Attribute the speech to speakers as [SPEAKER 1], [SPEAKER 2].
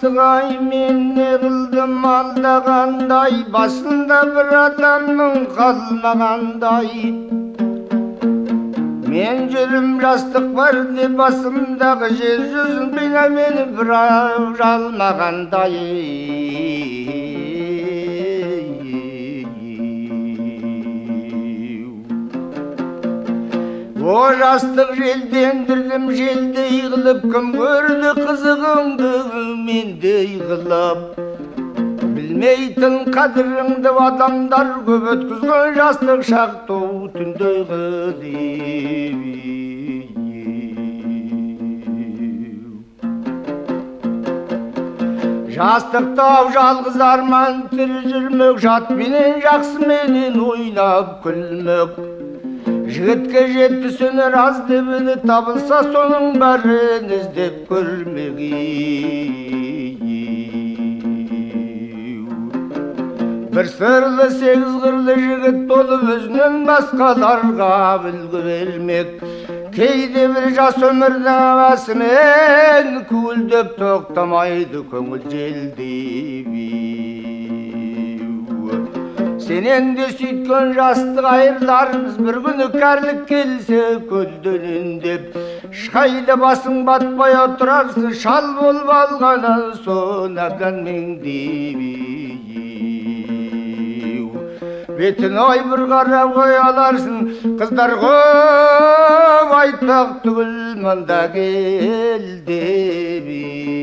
[SPEAKER 1] жастығай мен неғылдым алдағандай басында бір адамның қалмағандай. Мен жүрім жастық бар деп басымдағы жер жүзін мені бір жалмағандай. О жастық желдендірдім желдей қылып кім көрді қызығыңды мендей қылып білмейтін қадіріңді адамдар көп өткізген жастық шақ тау түндей қылып жастықтау жалғыз арман тірі жүрмек жақсы менен ойнап күлмек. Жігітке жетті сөнер аз деп еді табылса соның бәрін іздеп көрмек бір сырлы сегіз қырлы жігіт болып өзінен басқаларға үлгі бермек кейде бір жас өмірдің havasымен куілдеп тоқтамайды көңіл желдеп сенен де сөйткен жастық айырларымыз бір күні кәрілік келсе көлденең деп басың батпай отырарсың шал болып алғаннан соң әбден меңдеп бетін ой бір қарап қоя аларсың қыздар көп айтпақ түгіл мында кел деп